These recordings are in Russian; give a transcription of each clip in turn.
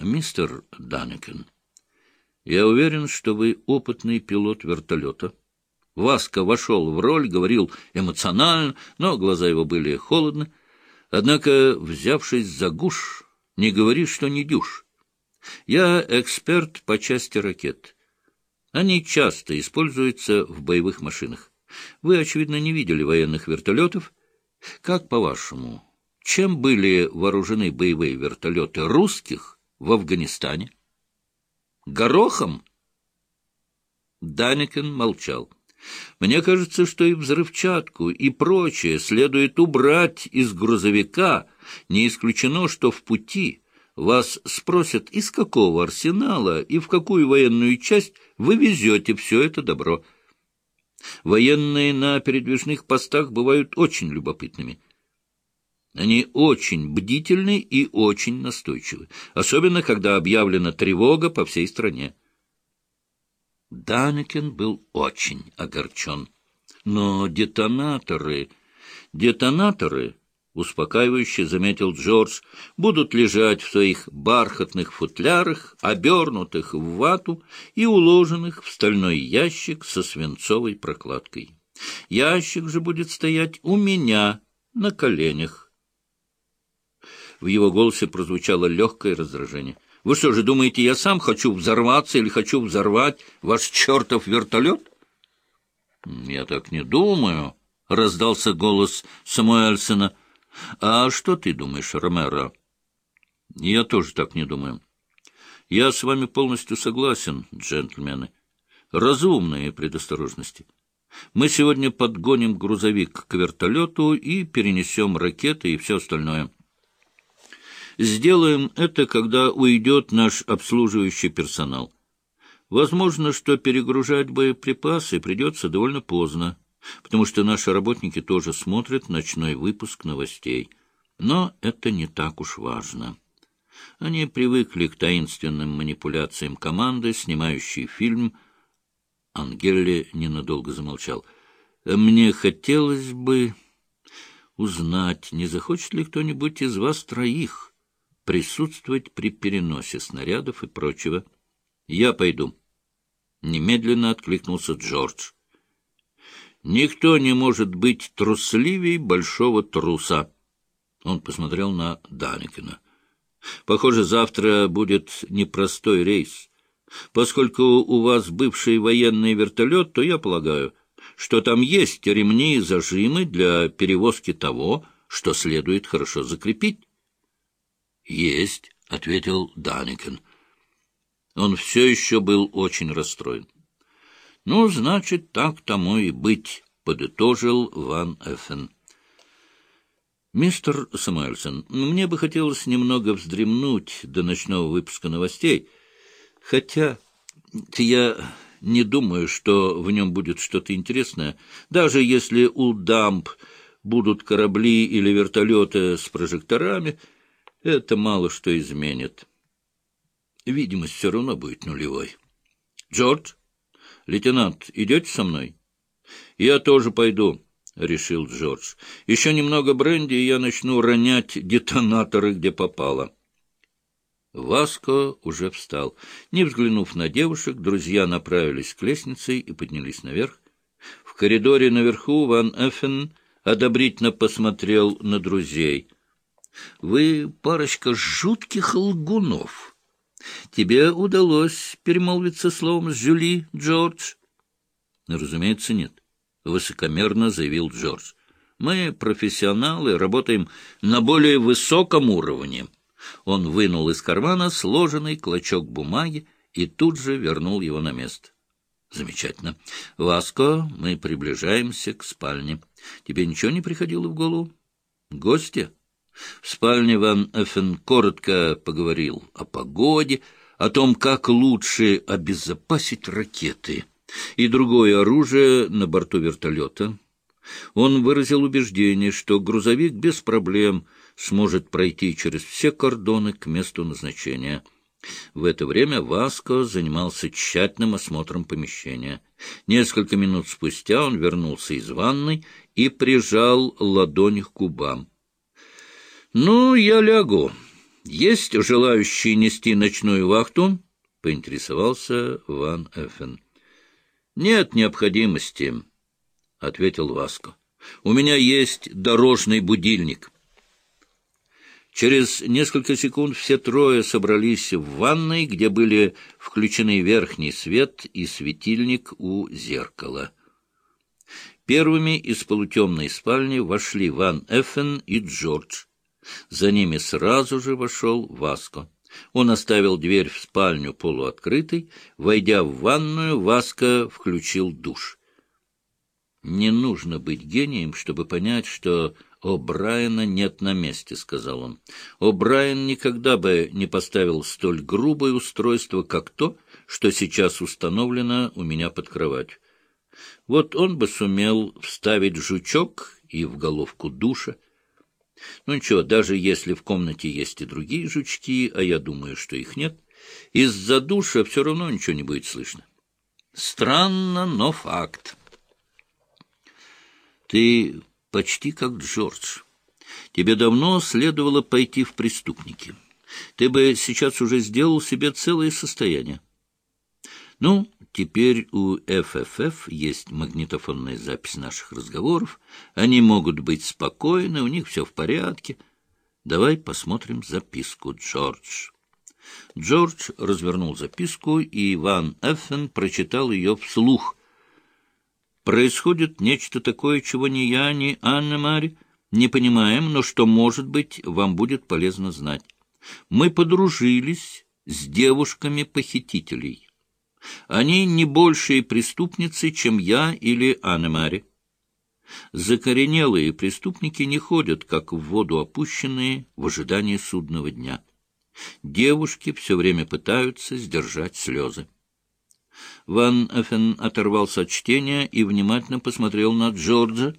Мистер Данекен, я уверен, что вы опытный пилот вертолета. Васка вошел в роль, говорил эмоционально, но глаза его были холодны. Однако, взявшись за гуш, не говори, что не дюшь. Я эксперт по части ракет. Они часто используются в боевых машинах. Вы, очевидно, не видели военных вертолетов. Как по-вашему, чем были вооружены боевые вертолеты русских в Афганистане? Горохом? Даникен молчал. Мне кажется, что и взрывчатку, и прочее следует убрать из грузовика. Не исключено, что в пути вас спросят, из какого арсенала и в какую военную часть вы везете все это добро. Военные на передвижных постах бывают очень любопытными. Они очень бдительны и очень настойчивы, особенно когда объявлена тревога по всей стране. Данекен был очень огорчен. Но детонаторы... Детонаторы, успокаивающе заметил Джордж, будут лежать в своих бархатных футлярах, обернутых в вату и уложенных в стальной ящик со свинцовой прокладкой. Ящик же будет стоять у меня на коленях. В его голосе прозвучало легкое раздражение — вы что же думаете, я сам хочу взорваться или хочу взорвать ваш чертов вертолет? — Я так не думаю, — раздался голос Самуэльсона. — А что ты думаешь, Ромеро? — Я тоже так не думаю. Я с вами полностью согласен, джентльмены. Разумные предосторожности. Мы сегодня подгоним грузовик к вертолету и перенесем ракеты и все остальное. — Сделаем это, когда уйдет наш обслуживающий персонал. Возможно, что перегружать боеприпасы придется довольно поздно, потому что наши работники тоже смотрят ночной выпуск новостей. Но это не так уж важно. Они привыкли к таинственным манипуляциям команды, снимающей фильм. Ангелли ненадолго замолчал. «Мне хотелось бы узнать, не захочет ли кто-нибудь из вас троих присутствовать при переносе снарядов и прочего. Я пойду. Немедленно откликнулся Джордж. Никто не может быть трусливей большого труса. Он посмотрел на Даникина. Похоже, завтра будет непростой рейс. Поскольку у вас бывший военный вертолет, то я полагаю, что там есть ремни и зажимы для перевозки того, что следует хорошо закрепить. «Есть», — ответил Даникен. Он все еще был очень расстроен. «Ну, значит, так тому и быть», — подытожил Ван Эффен. «Мистер Самуэльсон, мне бы хотелось немного вздремнуть до ночного выпуска новостей, хотя я не думаю, что в нем будет что-то интересное, даже если у дамб будут корабли или вертолеты с прожекторами» это мало что изменит. Видимость все равно будет нулевой. — Джордж, лейтенант, идете со мной? — Я тоже пойду, — решил Джордж. — Еще немного бренди, и я начну ронять детонаторы, где попало. Васко уже встал. Не взглянув на девушек, друзья направились к лестнице и поднялись наверх. В коридоре наверху Ван Эффен одобрительно посмотрел на друзей — вы парочка жутких лгунов. Тебе удалось перемолвиться словом с Жюли, Джордж? Разумеется, нет. Высокомерно заявил Джордж. Мы, профессионалы, работаем на более высоком уровне. Он вынул из кармана сложенный клочок бумаги и тут же вернул его на место. Замечательно. Васко, мы приближаемся к спальне. Тебе ничего не приходило в голову? Гости? В спальне Ван Эффен коротко поговорил о погоде, о том, как лучше обезопасить ракеты и другое оружие на борту вертолета. Он выразил убеждение, что грузовик без проблем сможет пройти через все кордоны к месту назначения. В это время Васко занимался тщательным осмотром помещения. Несколько минут спустя он вернулся из ванной и прижал ладони к губам. — Ну, я лягу. есть желающие нести ночную вахту? — поинтересовался Ван Эффен. — Нет необходимости, — ответил Васко. — У меня есть дорожный будильник. Через несколько секунд все трое собрались в ванной, где были включены верхний свет и светильник у зеркала. Первыми из полутемной спальни вошли Ван Эффен и Джордж. За ними сразу же вошел Васко. Он оставил дверь в спальню полуоткрытой. Войдя в ванную, Васко включил душ. «Не нужно быть гением, чтобы понять, что О'Брайена нет на месте», — сказал он. «О'Брайен никогда бы не поставил столь грубое устройство, как то, что сейчас установлено у меня под кроватью. Вот он бы сумел вставить жучок и в головку душа, ну ничего, даже если в комнате есть и другие жучки, а я думаю, что их нет, из-за душа все равно ничего не будет слышно. Странно, но факт. Ты почти как Джордж. Тебе давно следовало пойти в преступники. Ты бы сейчас уже сделал себе целое состояние. Ну, теперь у ФФФ есть магнитофонная запись наших разговоров. Они могут быть спокойны, у них все в порядке. Давай посмотрим записку, Джордж. Джордж развернул записку, и Иван Эффен прочитал ее вслух. «Происходит нечто такое, чего ни я, ни Анна Мари не понимаем, но что, может быть, вам будет полезно знать. Мы подружились с девушками-похитителей». Они не большие преступницы, чем я или Анна-Мари. Закоренелые преступники не ходят, как в воду опущенные, в ожидании судного дня. Девушки все время пытаются сдержать слезы. Ван Эффен оторвался от чтения и внимательно посмотрел на Джорджа.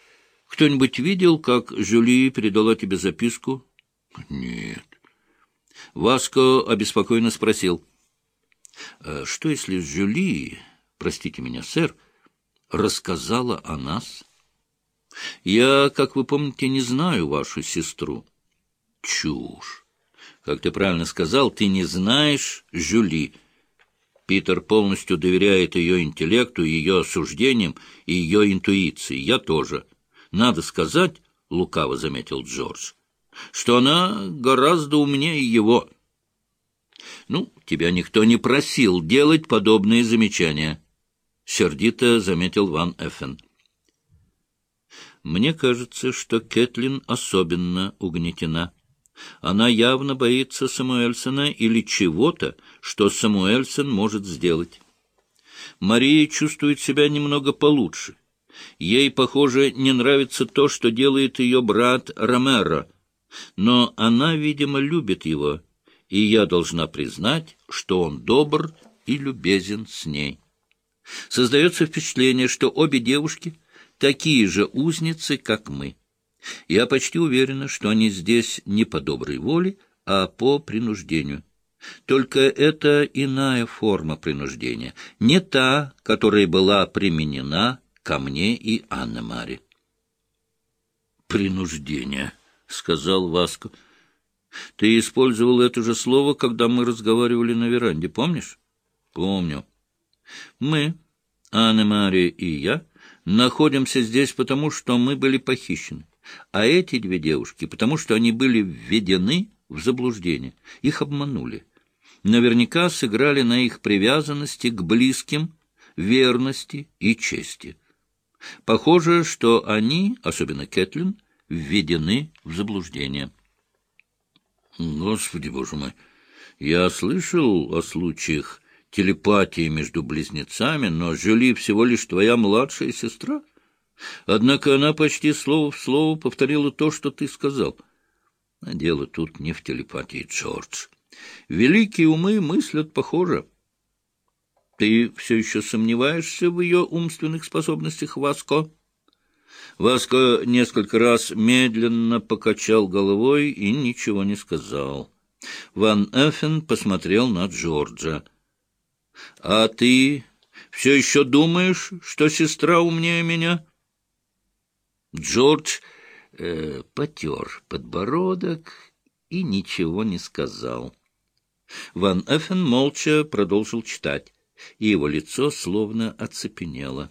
— Кто-нибудь видел, как Жюли передала тебе записку? — Нет. Васко обеспокоенно спросил. Э, что если Жюли, простите меня, сэр, рассказала о нас? Я, как вы помните, не знаю вашу сестру. Чушь. Как ты правильно сказал, ты не знаешь Жюли. Питер полностью доверяет ее интеллекту, ее осуждениям и ее интуиции. Я тоже. Надо сказать, — лукаво заметил Джордж, — что она гораздо умнее его. Ну, тебя никто не просил делать подобные замечания, — сердито заметил Ван Эффен. Мне кажется, что Кэтлин особенно угнетена. Она явно боится Самуэльсона или чего-то, что Самуэльсон может сделать. Мария чувствует себя немного получше. Ей, похоже, не нравится то, что делает ее брат Ромеро, но она, видимо, любит его и я должна признать, что он добр и любезен с ней. Создается впечатление, что обе девушки такие же узницы, как мы. Я почти уверена, что они здесь не по доброй воле, а по принуждению. Только это иная форма принуждения, не та, которая была применена ко мне и Анне-Маре. «Принуждение», — сказал Васко. Ты использовал это же слово, когда мы разговаривали на веранде, помнишь? Помню. Мы, Анна Мария и я, находимся здесь потому, что мы были похищены. А эти две девушки, потому что они были введены в заблуждение. Их обманули. Наверняка сыграли на их привязанности к близким, верности и чести. Похоже, что они, особенно Кэтлин, введены в заблуждение. Господи, боже мой! Я слышал о случаях телепатии между близнецами, но Жюли всего лишь твоя младшая сестра. Однако она почти слово в слово повторила то, что ты сказал. А дело тут не в телепатии, Джордж. Великие умы мыслят похоже. Ты все еще сомневаешься в ее умственных способностях, Васко? Васко несколько раз медленно покачал головой и ничего не сказал. Ван Эффен посмотрел на Джорджа. — А ты все еще думаешь, что сестра умнее меня? Джордж э, потер подбородок и ничего не сказал. Ван Эффен молча продолжил читать, и его лицо словно оцепенело.